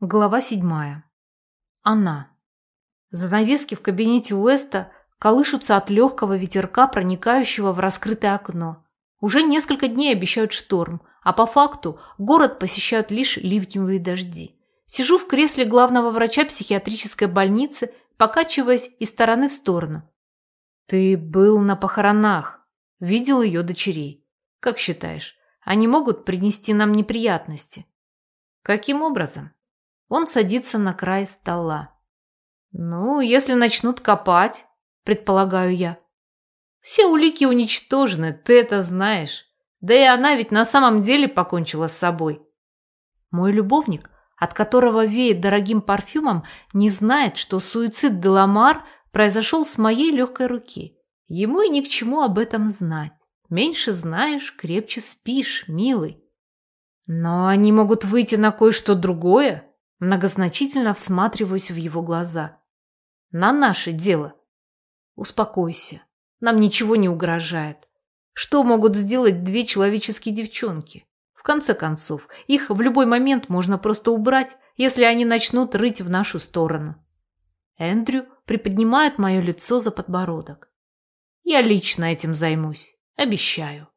Глава седьмая. Она. Занавески в кабинете Уэста колышутся от легкого ветерка, проникающего в раскрытое окно. Уже несколько дней обещают шторм, а по факту город посещают лишь ливневые дожди. Сижу в кресле главного врача психиатрической больницы, покачиваясь из стороны в сторону. Ты был на похоронах, видел ее дочерей. Как считаешь, они могут принести нам неприятности? Каким образом? Он садится на край стола. «Ну, если начнут копать», – предполагаю я. «Все улики уничтожены, ты это знаешь. Да и она ведь на самом деле покончила с собой». Мой любовник, от которого веет дорогим парфюмом, не знает, что суицид Деламар произошел с моей легкой руки. Ему и ни к чему об этом знать. Меньше знаешь, крепче спишь, милый. Но они могут выйти на кое-что другое, Многозначительно всматриваюсь в его глаза. На наше дело. Успокойся. Нам ничего не угрожает. Что могут сделать две человеческие девчонки? В конце концов, их в любой момент можно просто убрать, если они начнут рыть в нашу сторону. Эндрю приподнимает мое лицо за подбородок. Я лично этим займусь. Обещаю.